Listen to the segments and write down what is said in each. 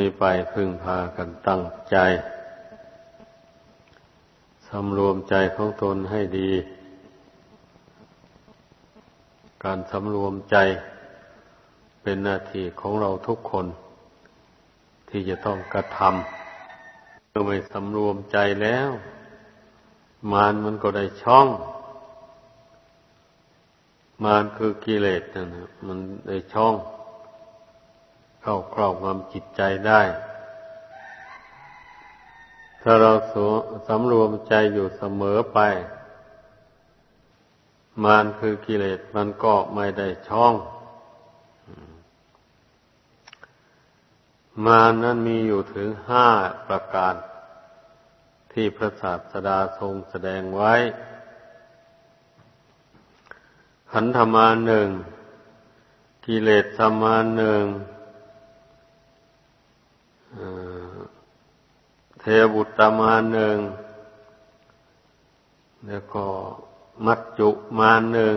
นี้ไปพึ่งพากันตั้งใจสำรวมใจของตนให้ดี การสำรวมใจเป็นหน้าที่ของเราทุกคน ที่จะต้องกระทำเมื่อไม่สำรวมใจแล้ว มารมันก็ได้ช่อง มารคือกิเลสนะมันได้ช่อง เข้าครอบงำจิตใจได้ ถ้าเราสำรวมใจอยู่เสมอไป มานคือกิเลสมันก็ไม่ได้ช่อง มานั้นมีอยู่ถึงห้าประการ ที่พระศาสดาทรงแสดงไว้ขันธมาหนึ่ง กิเลสสมาหนึ่ง เทบุตรมาหนึ่ง แล้วก็มัจจุมาหนึ่ง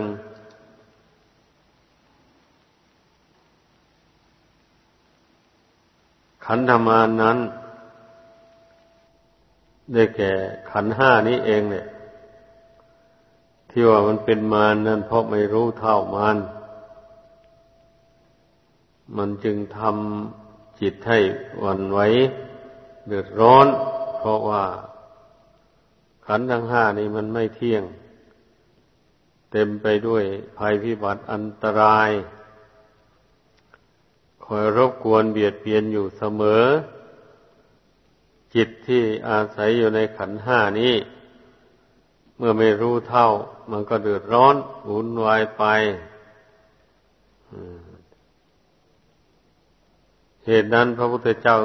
ขันธมานั้น ได้แก่ขันห้านี้เองเนี่ย ที่ว่ามันเป็นมานนั่นเพราะไม่รู้เท่ามานมันจึงทำ จิตให้วันไหวเดือดร้อน เพราะว่า ขันธ์ทั้งห้านี้มันไม่เที่ยง เต็มไปด้วยภัยพิบัติอันตราย คอยรบกวนเบียดเบียนอยู่เสมอ จิตที่อาศัยอยู่ในขันธ์ห้านี้ เมื่อไม่รู้เท่า มันก็เดือดร้อนวุ่นวายไป อืม เหตุนั้นพระพุทธเจ้า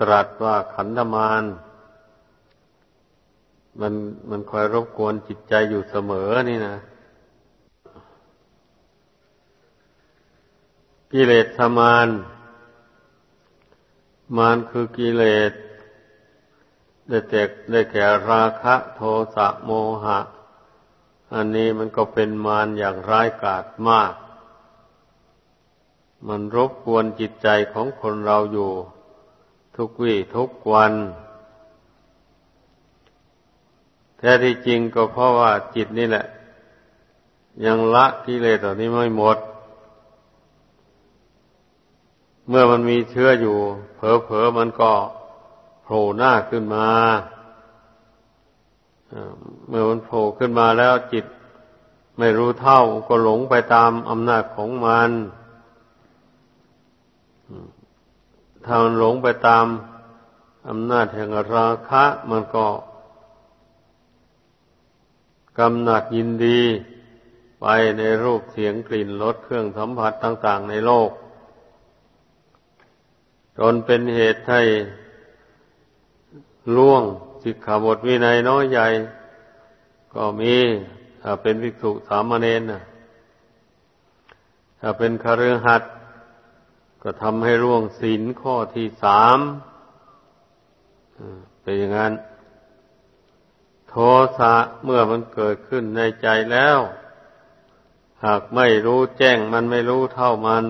ตรัสว่าขันธมารมันมันคอยรบกวนจิตใจอยู่เสมอนี่นะกิเลสมารมารคือกิเลสได้แก่ได้แก่ราคะโทสะโมหะ อันนี้มันก็เป็นมารอย่างร้ายกาจมาก มันรบกวนจิตใจของคนเราอยู่ ทุกวี่ทุกวัน แท้ที่จริงก็เพราะว่าจิตนี่แหละ ยังละกิเลสเหล่านี้ไม่หมด เมื่อมันมีเชื้ออยู่ เผลอๆมันก็โผล่หน้าขึ้นมาเมื่อมันโผล่ขึ้นมาแล้วจิตไม่รู้เท่าก็หลงไปตามอำนาจของมัน ถ้ามันหลงไปตามอำนาจแห่งราคะมันก็กำหนัดยินดีไปในรูปเสียงกลิ่นรสเครื่องสัมผัสต่าง ๆ ในโลก จนเป็นเหตุให้ล่วงสิกขาบทวินัยน้อยใหญ่ ก็มีถ้าเป็นภิกษุสามเณรนะถ้าเป็นคฤหัสถ ก็ทำให้ร่วงศีลข้อที่สามเป็นอย่างนั้น โทสะเมื่อมันเกิดขึ้นในใจแล้ว หากไม่รู้แจ้งมันไม่รู้เท่ามัน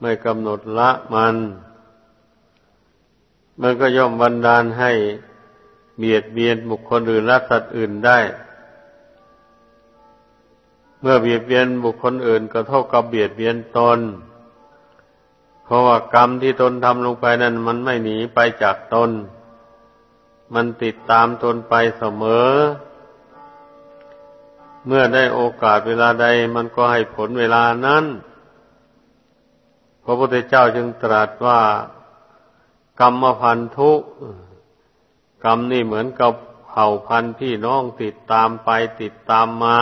ไม่กำหนดละมัน มันก็ย่อมบันดาลให้เบียดเบียนบุคคลอื่นและสัตว์อื่นได้ เมื่อเบียดเบียนบุคคลอื่นก็เท่ากับเบียดเบียนตน ราะว่ากรรมที่ตนทำลงไปนั้นมันไม่หนีไปจากตน มันติดตามตนไปเสมอ เมื่อได้โอกาสเวลาใดมันก็ให้ผลเวลานั้น พระพุทธเจ้าจึงตรัสว่า กรรมพันธุกรรมนี่เหมือนกับเผ่าพันธุ์พี่น้องติดตามไปติดตามมา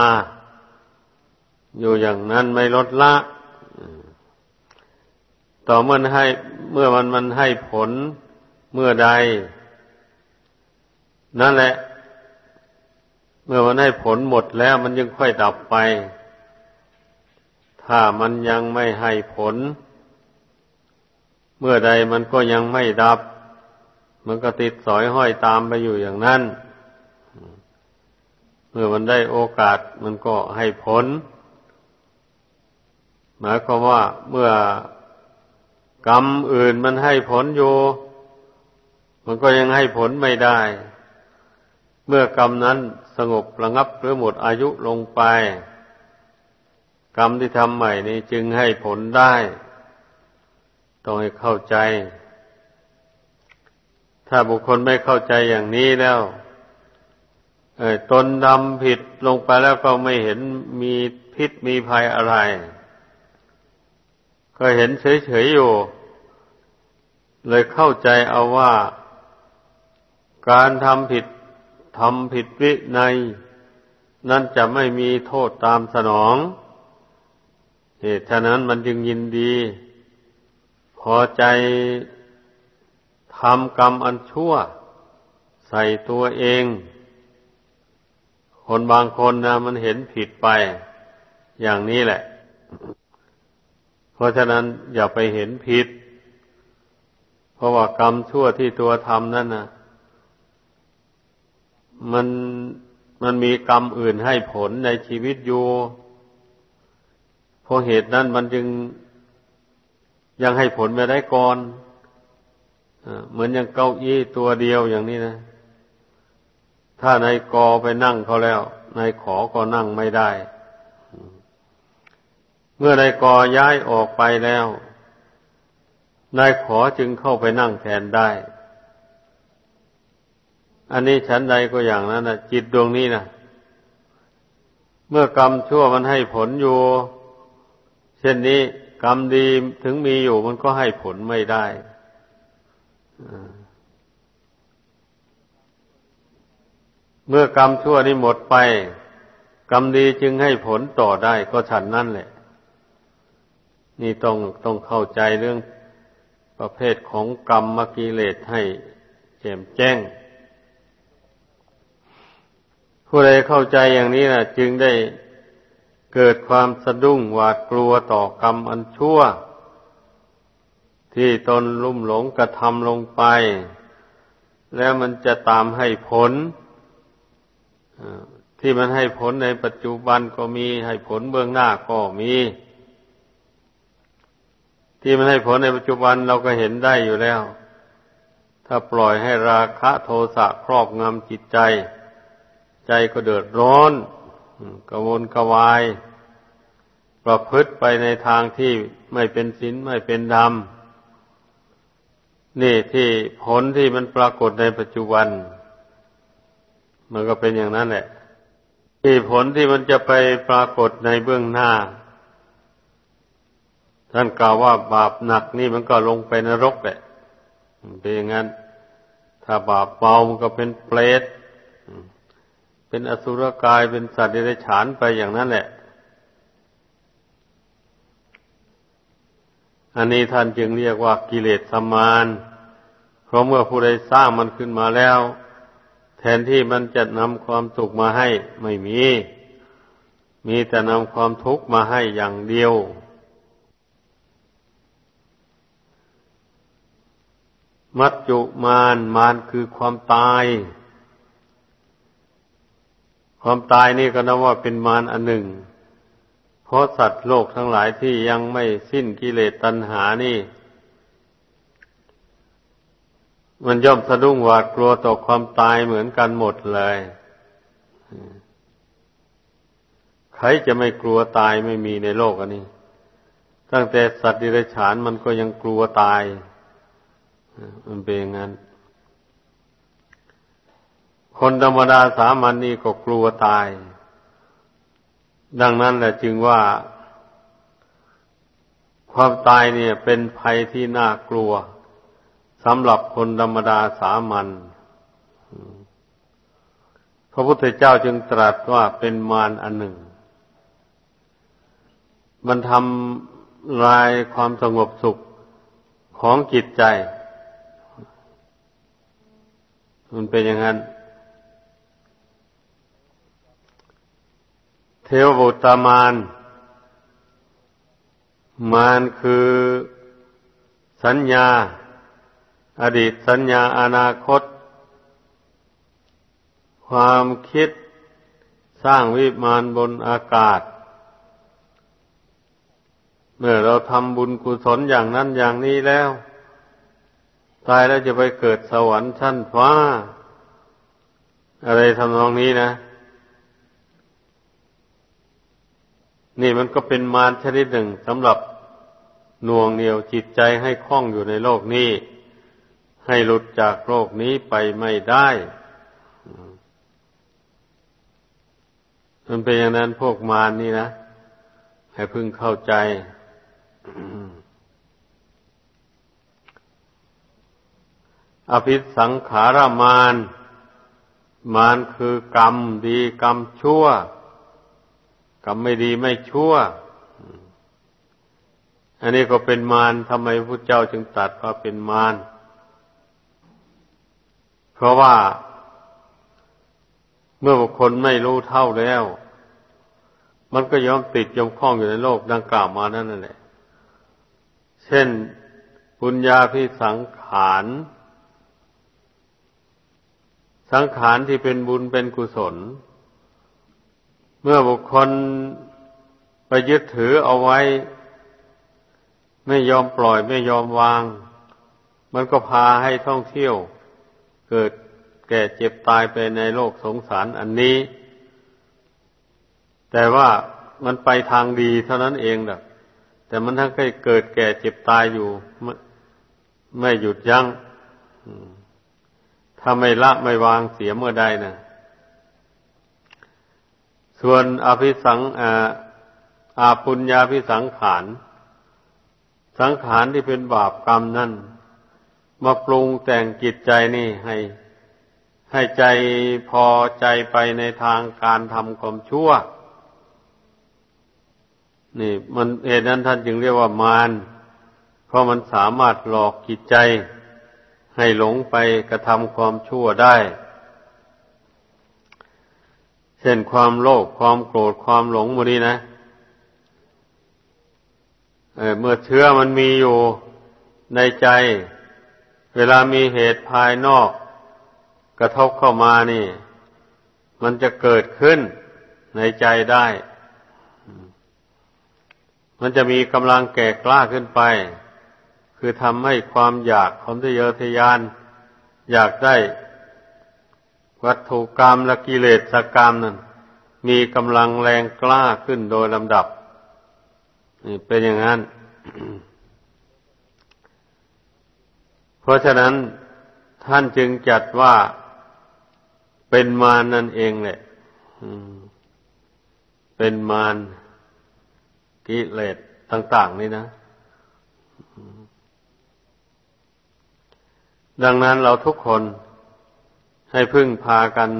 อยู่อย่างนั้นไม่ลดละ ต่อเมื่อให้เมื่อมันมันให้ผลเมื่อใด นั่นแหละ เมื่อมันให้ผลหมดแล้วมันยังค่อยดับไป ถ้ามันยังไม่ให้ผล เมื่อใดมันก็ยังไม่ดับ มันก็ติดสอยห้อยตามไปอยู่อย่างนั้น เมื่อมันได้โอกาสมันก็ให้ผล หมายความว่าเมื่อ กรรมอื่นมันให้ผลอยู่ มันก็ยังให้ผลไม่ได้ เมื่อกรรมนั้นสงบระงับหรือหมดอายุลงไป กรรมที่ทำใหม่นี้จึงให้ผลได้ ต้องให้เข้าใจ ถ้าบุคคลไม่เข้าใจอย่างนี้แล้วตนดำผิดลงไปแล้วก็ไม่เห็นมีพิษมีภัยอะไร ก็เห็นเฉยๆอยู่ เลยเข้าใจเอาว่า การทำผิดทำผิดวิในนั่นจะไม่มีโทษตามสนอง เหตุฉะนั้นมันจึงยินดี พอใจทำกรรมอันชั่ว ใส่ตัวเอง คนบางคนนะมันเห็นผิดไป อย่างนี้แหละ เพราะฉะนั้นอย่าไปเห็นผิด เพราะว่ากรรมชั่วที่ตัวทำนั่นนะมันมันมีกรรมอื่นให้ผลในชีวิตอยู่เพราะเหตุนั้นมันจึงยังให้ผลไม่ได้ก่อนเหมือนอย่างเก้าอี้ตัวเดียวอย่างนี้นะ ถ้านายกอไปนั่งเขาแล้วนายขอก็นั่งไม่ได้ เมื่อนายกอย้ายออกไปแล้ว นายขอจึงเข้าไปนั่งแทนได้ อันนี้ฉันใดก็อย่างนั้นนะจิตดวงนี้นะเมื่อกรรมชั่วมันให้ผลอยู่ เช่นนี้กรรมดีถึงมีอยู่มันก็ให้ผลไม่ได้เมื่อกรรมชั่วนี้หมดไป กรรมดีจึงให้ผลต่อได้ก็ฉันนั่นแหละ นี่ต้องต้องเข้าใจเรื่องประเภทของกรรมมกิเลสให้แจ่มแจ้ง ผู้ใดเข้าใจอย่างนี้นะจึงได้เกิดความสะดุ้งหวาดกลัวต่อกรรมอันชั่ว ที่ตนลุ่มหลงกระทำลงไป แล้วมันจะตามให้ผลที่มันให้ผลในปัจจุบันก็มีให้ผลเบื้องหน้าก็มี ที่มันให้ผลในปัจจุบันเราก็เห็นได้อยู่แล้ว ถ้าปล่อยให้ราคะโทสะครอบงำจิตใจ ใจก็เดือดร้อนกระวนกระวาย ประพฤติไปในทางที่ไม่เป็นศีลไม่เป็นธรรมนี่ที่ผลที่มันปรากฏในปัจจุบัน มันก็เป็นอย่างนั้นแหละ ที่ผลที่มันจะไปปรากฏในเบื้องหน้า ท่านกล่าวว่าบาปหนักนี่มันก็ลงไปนรกแหละเป็นอย่างนั้น ถ้าบาปเบามันก็เป็นเปรตเป็นอสุรกายเป็นสัตว์เดรัจฉานไปอย่างนั้นแหละ อันนี้ท่านจึงเรียกว่ากิเลสสมาน เพราะเมื่อผู้ใดสร้างมันขึ้นมาแล้ว แทนที่มันจะนำความสุขมาให้ไม่มี มีแต่นำความทุกข์มาให้อย่างเดียว มัจจุมานมานคือความตาย ความตายนี่ก็นับว่าเป็นมารอันหนึ่ง เพราะสัตว์โลกทั้งหลายที่ยังไม่สิ้นกิเลสตัณหานี่ มันย่อมสะดุ้งหวาดกลัวต่อความตายเหมือนกันหมดเลย ใครจะไม่กลัวตายไม่มีในโลกอันนี้ ตั้งแต่สัตว์ดิเรกชันมันก็ยังกลัวตาย มันเป็นอย่างนั้น คนธรรมดาสามัญนนี่ก็กลัวตาย ดังนั้นแหละจึงว่า ความตายเนี่ย เป็นภัยที่น่ากลัวสำหรับคนธรรมดาสามัญพระพุทธเจ้าจึงตรัสว่าเป็นมารอันหนึ่ง มันทำลายความสงบสุขของจิตใจ มันเป็นอย่างนั้น เทวบุตรมารมารคือสัญญา อดีตสัญญาอนาคต ความคิดสร้างวิมานบนอากาศ เมื่อเราทำบุญกุศลอย่างนั้นอย่างนี้แล้ว ตายแล้วจะไปเกิดสวรรค์ชั้นฟ้า อะไรทำนองนี้นะ นี่มันก็เป็นมารชนิดหนึ่งสำหรับหน่วงเหนียวจิตใจให้คล้องอยู่ในโลกนี้ ให้หลุดจากโลกนี้ไปไม่ได้มันเป็นอย่างนั้นพวกมารนี่นะ ให้พึงเข้าใจ อภิสังขารมานมานคือกรรมดีกรรมชั่ว กรรมไม่ดีไม่ชั่ว อันนี้ก็เป็นมารทำไมพระเจ้าจึงตัดว่าเป็นมารเพราะว่า เมื่อบุคคลไม่รู้เท่าแล้ว มันก็ยอมติดยอมคล้องอยู่ในโลกดังกล่าวมานั่นแหละ เช่นปุญญาพิสังขาร สังขารที่เป็นบุญเป็นกุศล เมื่อบุคคลไปยึดถือเอาไว้ ไม่ยอมปล่อยไม่ยอมวาง มันก็พาให้ท่องเที่ยว เกิดแก่เจ็บตายไปในโลกสงสารอันนี้ แต่ว่ามันไปทางดีเท่านั้นเองนะแต่มันทั้งเกิดแก่เจ็บตายอยู่ ไม่หยุดยัง้ง ถ้าไม่ละไม่วางเสียเมื่อใดนะส่วนอภิสังอาอาปุญญาภิสังขาร สังขารที่เป็นบาปกรรมนั่นมาปรุงแต่งจิตใจนี่ให้ ให้ใจพอใจไปในทางการทำความชั่ว นี่ มันเหตุนั้นท่านจึงเรียกว่ามารเพราะมันสามารถหลอกจิตใจ ให้หลงไปกระทำความชั่วได้ เช่นความโลภความโกรธความหลงมนี้นะเเมื่อเชื้อมันมีอยู่ในใจ เวลามีเหตุภายนอก กระทบเข้ามานี่ มันจะเกิดขึ้นในใจได้ มันจะมีกำลังแก่กล้าขึ้นไป คือทำให้ความอยากความทะเยอทะยาน อยากได้วัตถุกรรมและกิเลสกรรมนั้นมีกำลังแรงกล้าขึ้นโดยลำดับ นี่เป็นอย่างนั้น เพราะฉะนั้นท่านจึงจัดว่าเป็นมารนั่นเองแหละเป็นมารกิเลสต่าง ๆ นี่นะ ดังนั้นเราทุกคนให้พึ่งพากัน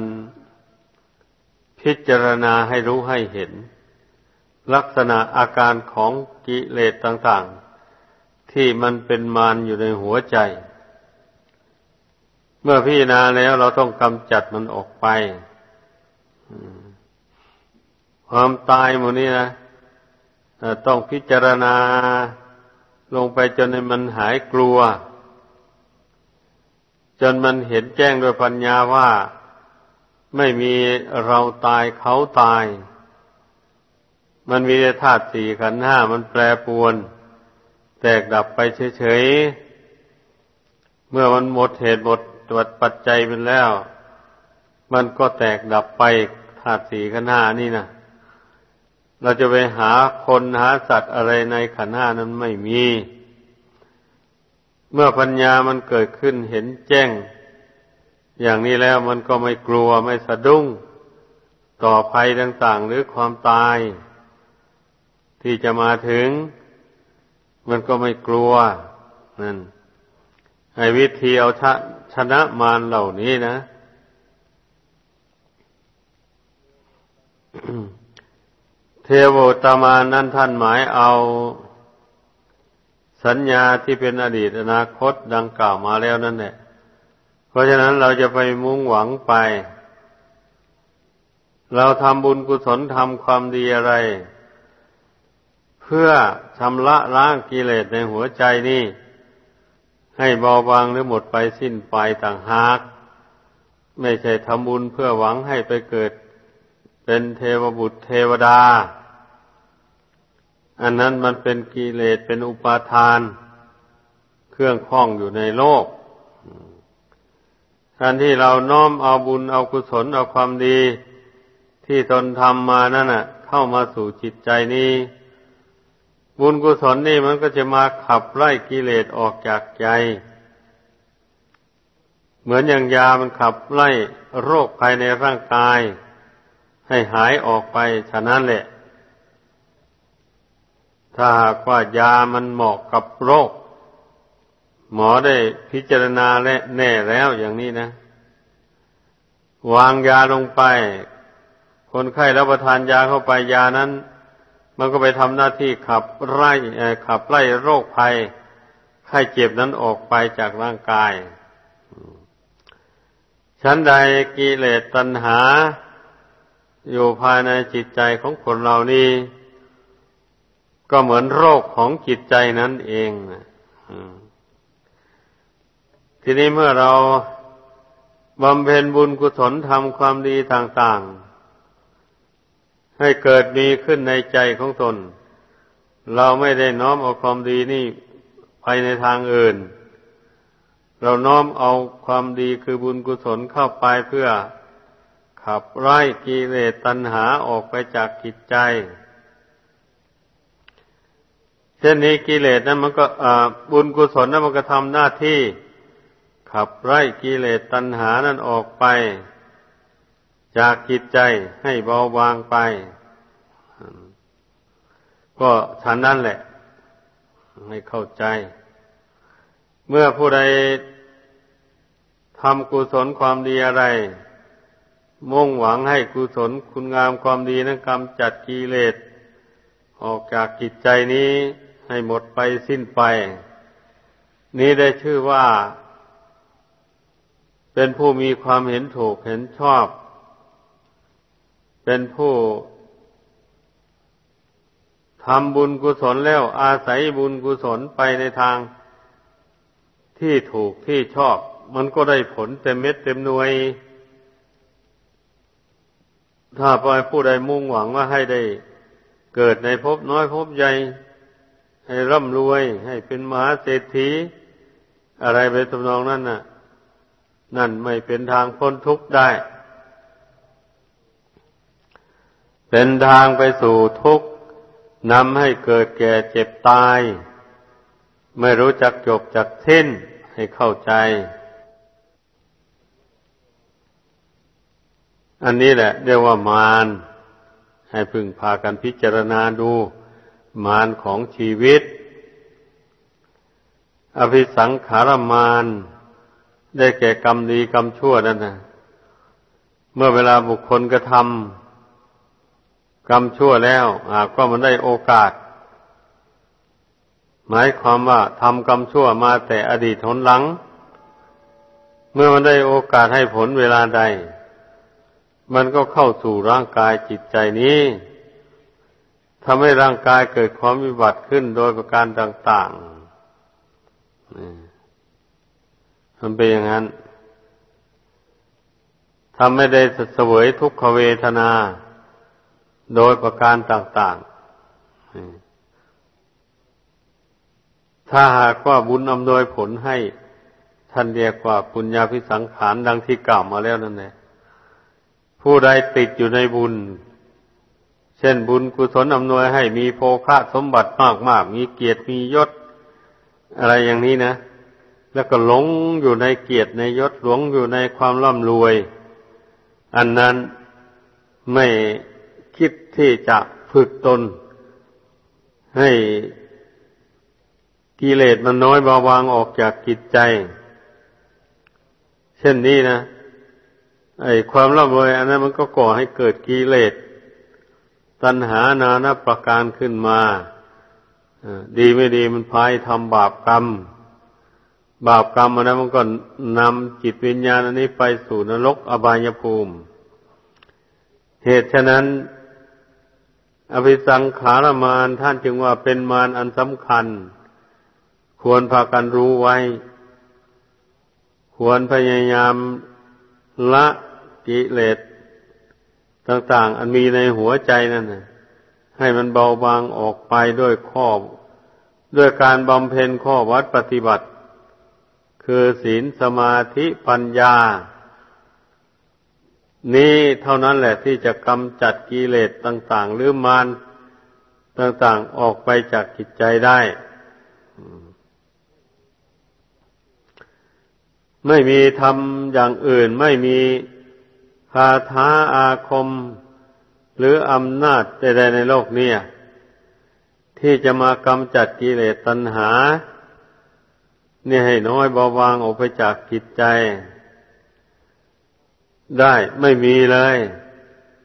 พิจารณาให้รู้ให้เห็น ลักษณะอาการของกิเลสต่างๆ ที่มันเป็นมารอยู่ในหัวใจ เมื่อพิจารณาแล้วเราต้องกำจัดมันออกไปความตายหมดนี้นะต้องพิจารณาลงไปจนมันหายกลัว จนมันเห็นแจ้งด้วยปัญญาว่าไม่มีเราตายเขาตาย มันมีธาตุสี่ขันห้ามันแปรปวน แตกดับไปเฉยๆ เมื่อมันหมดเหตุหมดตรวจปัจจัยไปแล้ว มันก็แตกดับไปธาตุสี่ขันห้านี่นะเราจะไปหาคนหาสัตว์อะไรในขันห้านั้นไม่มี เมื่อปัญญามันเกิดขึ้นเห็นแจ้ง อย่างนี้แล้วมันก็ไม่กลัวไม่สะดุ้ง ต่อภัยต่างๆหรือความตาย ที่จะมาถึง มันก็ไม่กลัวนั่นไอ้วิธีเอาชชนะมารเหล่านี้นะเทวตามานั้นท่านหมายเอา สัญญาที่เป็นอดีตอนาคตดังกล่าวมาแล้วนั่นแหละ เพราะฉะนั้นเราจะไปมุ่งหวังไป เราทำบุญกุศลทำความดีอะไร เพื่อชำระล้างกิเลสในหัวใจนี่ ให้เบาบางหรือหมดไปสิ้นไปต่างหาก ไม่ใช่ทำบุญเพื่อหวังให้ไปเกิด เป็นเทวบุตรเทวดา อันนั้นมันเป็นกิเลสเป็นอุปาทาน เครื่องคล้องอยู่ในโลกการที่เราน้อมเอาบุญเอากุศลเอาความดี ที่ตนทำมานั่นน่ะ เข้ามาสู่จิตใจนี้ บุญกุศลนี่มันก็จะมาขับไล่กิเลสออกจากใจ เหมือนอย่างยามันขับไล่โรคภายในร่างกาย ให้หายออกไปฉะนั้นแหละ ถ้าหากว่ายามันเหมาะกับโรค หมอได้พิจารณาและแน่แล้วอย่างนี้นะ วางยาลงไป คนไข้รับประทานยาเข้าไปยานั้น มันก็ไปทำหน้าที่ขับไล่ขับไล่โรคภัยไข้เจ็บนั้นออกไปจากร่างกายชั้นใดกิเลสตัณหา อยู่ภายในจิตใจของคนเรานี่ ก็เหมือนโรคของจิตใจนั่นเองทีนี้เมื่อเราบำเพ็ญบุญกุศลทำความดีต่างๆ ให้เกิดมีขึ้นในใจของตน เราไม่ได้น้อมเอาความดีนี่ไปในทางอื่น เราน้อมเอาความดีคือบุญกุศลเข้าไปเพื่อขับไล่กิเลสตัณหาออกไปจากจิตใจ เช่นนี้กิเลสนั้นมันก็บุญกุศลนั้นมันก็ทำหน้าที่ ขับไล่กิเลสตัณหานั้นออกไป จากจิตใจให้เบาบางไป ก็ฉันนั่นแหละ ให้เข้าใจ เมื่อผู้ใดทำกุศลความดีอะไร มุ่งหวังให้กุศลคุณงามความดีนั้นกำจัดกิเลสออกจากจิตใจนี้ ให้หมดไปสิ้นไป นี้ได้ชื่อว่า เป็นผู้มีความเห็นถูกเห็นชอบ เป็นผู้ทำบุญกุศลแล้วอาศัยบุญกุศลไปในทาง ที่ถูกที่ชอบ มันก็ได้ผลเต็มเม็ดเต็มหน่วย ถ้าไปผู้ใดมุ่งหวังว่าให้ได้เกิดในภพน้อยภพใหญ่ ให้ร่ำรวย ให้เป็นมหาเศรษฐี อะไรไปทำนองนั้นน่ะ นั่นไม่เป็นทางพ้นทุกข์ได้ เป็นทางไปสู่ทุกข์นำให้เกิดแก่เจ็บตาย ไม่รู้จักจบจักสิ้นให้เข้าใจ อันนี้แหละเรียกว่ามารให้พึงพากันพิจารณาดู มารของชีวิต อภิสังขารมารได้แก่กรรมดีกรรมชั่วนั่นนะเมื่อเวลาบุคคลกระทำกรรมชั่วแล้วหากว่ามันได้โอกาส หมายความว่าทำกรรมชั่วมาแต่อดีตทนหลัง เมื่อมันได้โอกาสให้ผลเวลาใด มันก็เข้าสู่ร่างกายจิตใจนี้ ทำให้ร่างกายเกิดความวิบัติขึ้นโดยประการต่างๆมันเป็นอย่างนั้นทำไม่ได้เสวยทุกขเวทนา โดยประการต่างๆ ถ้าหากว่าบุญอำนวยผลให้ท่านเรียกว่าปุญญาพิสังขารดังที่กล่าวมาแล้วนั่นแหละผู้ใดติดอยู่ในบุญ เช่นบุญกุศลอำนวยให้มีโภคะสมบัติมากๆ มีเกียรติมียศ อะไรอย่างนี้นะ แล้วก็หลงอยู่ในเกียรติในยศหลงอยู่ในความร่ำรวย อันนั้นไม่คิดที่จะฝึกตน ให้กิเลสมันน้อยเบาบางออกจากจิตใจ เช่นนี้นะไอ้ความร่ำรวย อันนั้นมันก็ก่อให้เกิดกิเลส ตัณหานานาประการขึ้นมาดีไม่ดีมันพายทำบาปกรรม บาปกรรมอันนั้นมันก็นำจิตวิญญาณอันนี้ไปสู่นรกอบายภูมิ เหตุฉะนั้น อภิสังขารมานท่านจึงว่าเป็นมารอันสำคัญ ควรพากันรู้ไว้ ควรพยายามละกิเลส ต่างๆ อันมีในหัวใจนั่นนะให้มันเบาบางออกไปด้วยข้อ ด้วยการบำเพ็ญข้อวัดปฏิบัติ คือศีลสมาธิปัญญา นี่เท่านั้นแหละที่จะกำจัดกิเลสต่าง ๆ หรือมารต่างๆออกไปจากจิตใจได้ ไม่มีทำอย่างอื่นไม่มี คาถาอาคม หรืออำนาจใดๆในโลกนี้ที่จะมากำจัดกิเลสตัณหา เนี่ยให้น้อยเบาบางออกไปจากจิตใจ ได้ไม่มีเลย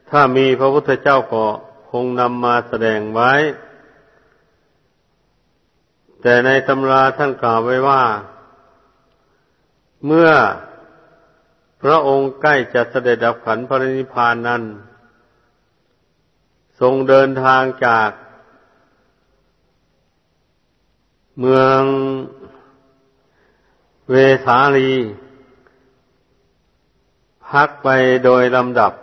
ถ้ามีพระพุทธเจ้าก็คงนำมาแสดงไว้ แต่ในตำราท่านกล่าวไว้ว่า เมื่อ พระองค์ใกล้จะเสด็จดับขันพระนิพพานนั้น ทรงเดินทางจาก เมืองเวสาลี พักไปโดยลำดับ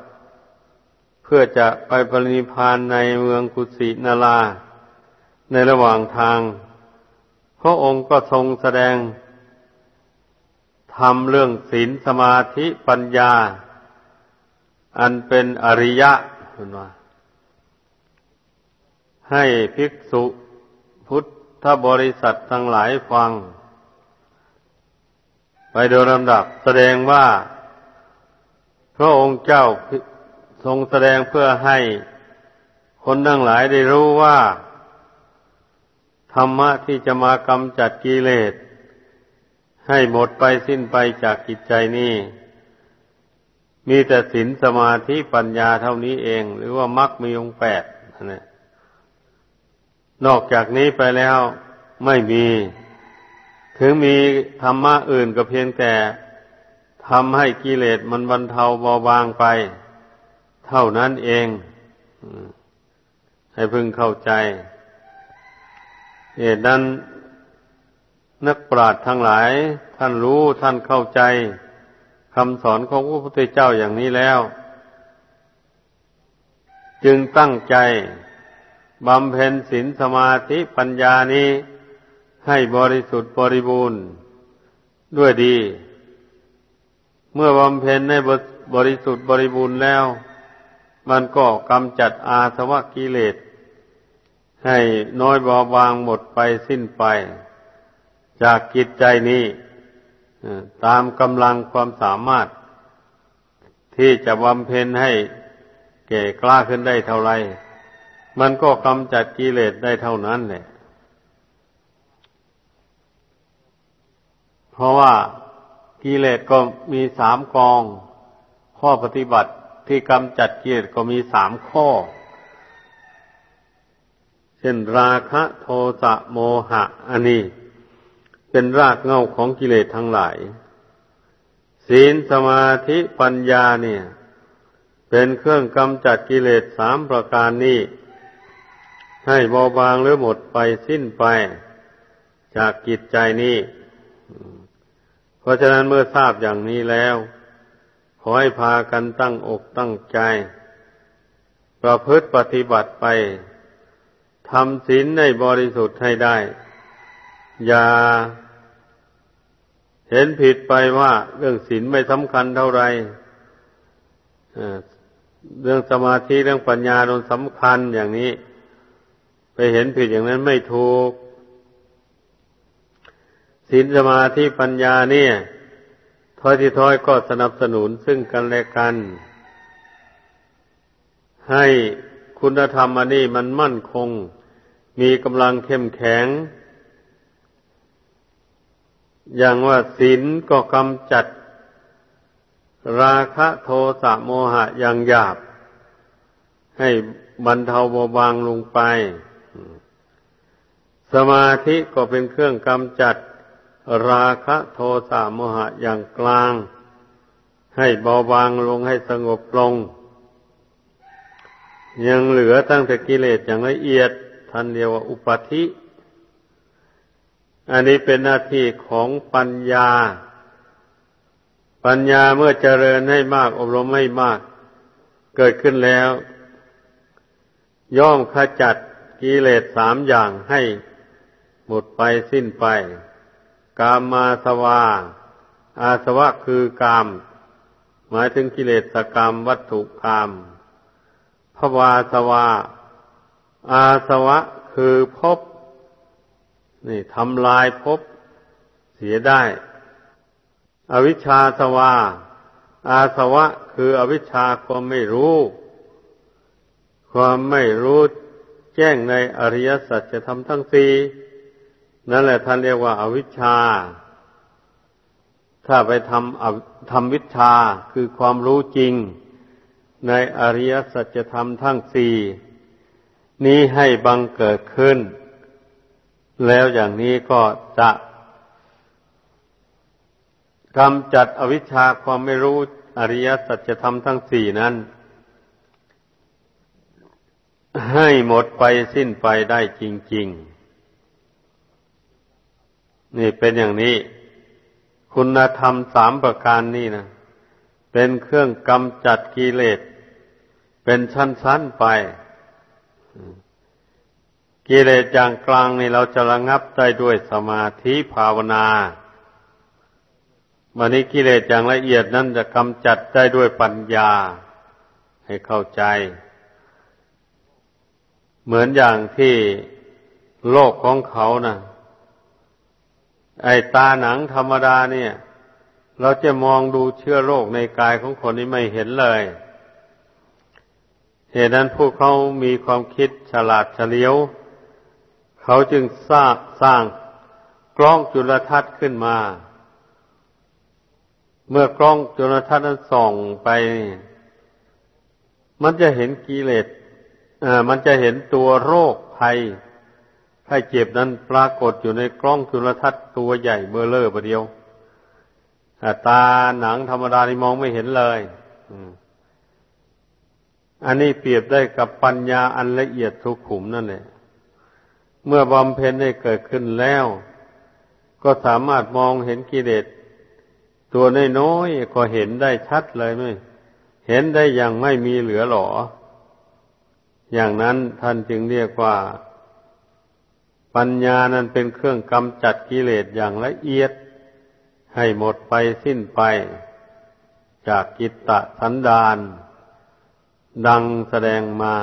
เพื่อจะไปปรินิพานในเมืองกุสินาราในระหว่างทาง พระองค์ก็ทรงแสดง ทำเรื่องศีลสมาธิปัญญา อันเป็นอริยะคุณว่า ให้ภิกษุพุทธบริษัททั้งหลายฟัง ไปโดยลำดับแสดงว่า พระองค์เจ้าทรงแสดงเพื่อให้คนทั้งหลายได้รู้ว่า ธรรมะที่จะมากำจัดกิเลส ให้หมดไปสิ้นไปจากจิตใจนี่มีแต่ศีลสมาธิปัญญาเท่านี้เอง หรือว่ามรรคมีองค์แปดนะนอกจากนี้ไปแล้วไม่มี ถึงมีธรรมะอื่นก็เพียงแต่ทำให้กิเลสมันบรรเทาเบาบางไป เท่านั้นเอง ให้พึงเข้าใจเหตุนั้น นักปราชญ์ทั้งหลายท่านรู้ท่านเข้าใจคำสอนของพระพุทธเจ้าอย่างนี้แล้ว จึงตั้งใจบำเพ็ญศีลสมาธิปัญญานี้ ให้บริสุทธิ์บริบูรณ์ด้วยดี เมื่อบำเพ็ญในบริสุทธิ์บริบูรณ์แล้ว มันก็กำจัดอาสวะกิเลส ให้น้อยเบาบางหมดไปสิ้นไป จากจิตใจนี้ตามกำลังความสามารถ ที่จะบำเพ็ญให้เก่กล้าขึ้นได้เท่าไร มันก็กำจัดกิเลสได้เท่านั้นแหละ เพราะว่ากิเลสก็มีสามกอง ข้อปฏิบัติที่กำจัดกิเลสก็มีสามข้อ เช่นราคะโทสะโมหะ อันนี้ เป็นรากเหง้าของกิเลสทั้งหลาย ศีลสมาธิปัญญาเนี่ย เป็นเครื่องกำจัดกิเลสสามประการนี้ ให้เบาบางหรือหมดไปสิ้นไปจากกิจใจนี้ เพราะฉะนั้นเมื่อทราบอย่างนี้แล้ว ขอให้พากันตั้งอกตั้งใจ ประพฤติปฏิบัติไปทำศีลในบริสุทธิ์ให้ได้ อย่าเห็นผิดไปว่าเรื่องศีลไม่สำคัญเท่าไรเรื่องสมาธิเรื่องปัญญาโดนสำคัญอย่างนี้ ไปเห็นผิดอย่างนั้นไม่ถูกศีลสมาธิปัญญาเนี่ยท้อยที่ท้อยก็สนับสนุนซึ่งกันและกัน ให้คุณธรรมอันนี้มันมั่นคง มีกำลังเข้มแข็ง อย่างว่าศีลก็กำจัด ราคะโทสะโมหะอย่างหยาบ ให้บรรเทาเบาบางลงไป สมาธิก็เป็นเครื่องกำจัด ราคะโทสะโมหะอย่างกลาง ให้เบาบางลงให้สงบลง ยังเหลือตั้งแต่กิเลสอย่างละเอียดท่านเรียกว่าอุปธิ อันนี้เป็นหน้าที่ของปัญญา ปัญญาเมื่อเจริญให้มาก อบรมให้มาก เกิดขึ้นแล้ว ย่อมขจัดกิเลสสามอย่างให้หมดไปสิ้นไป กามาสวา อาสวะคือกาม หมายถึงกิเลสกรรมวัตถุกรรมภวาสวา อาสวะคือภพ นี่ทำลายภพเสียได้ อวิชชาสวา อาสวะคืออวิชชาความไม่รู้ ความไม่รู้แจ้งในอริยสัจธรรมทั้งสี่นั่นแหละท่านเรียกว่าอาวิชชา ถ้าไปทำทำวิชาคือความรู้จริง ในอริยสัจธรรมทั้งสี่นี้ให้บังเกิดขึ้น แล้วอย่างนี้ก็จะกำจัดอวิชชาความไม่รู้อริยสัจธรรมทั้งสี่นั้น ให้หมดไปสิ้นไปได้จริง ๆ นี่เป็นอย่างนี้ คุณธรรมสามประการนี่นะเป็นเครื่องกำจัดกิเลสเป็นชั้น ๆ ไป กิเลสอย่างกลางนี่เราจะระงับได้ด้วยสมาธิภาวนาวันนี้กิเลสอย่างละเอียดนั้นจะกำจัดได้ด้วยปัญญา ให้เข้าใจ เหมือนอย่างที่โลกของเขานะ่ะ ไอ้ตาหนังธรรมดาเนี่ย เราจะมองดูเชื้อโรคในกายของคนนี้ไม่เห็นเลยเหตุนั้นพวกเขามีความคิดฉลาดเฉลียว เขาจึงสร้างสร้างกล้องจุลทรรศน์ขึ้นมา เมื่อกล้องจุลทรรศน์นั้นส่องไป มันจะเห็นกิเลสมันจะเห็นตัวโรคภัยไข้เจ็บนั้นปรากฏอยู่ในกล้องจุลทรรศน์ตัวใหญ่เบอเลอร์ประเดียวตาหนังธรรมดานี่มองไม่เห็นเลยอันนี้เปรียบได้กับปัญญาอันละเอียดทุกขุมนั่นแหละ เมื่อบำเพ็ญได้เกิดขึ้นแล้ว ก็สามารถมองเห็นกิเลสตัวน้อยๆก็เห็นได้ชัดเลยไหมเห็นได้อย่างไม่มีเหลือหลออย่างนั้นท่านจึงเรียกว่า ปัญญานั้นเป็นเครื่องกำจัดกิเลสอย่างละเอียด ให้หมดไปสิ้นไป จากกิตตสันดาน ดังแสดงมา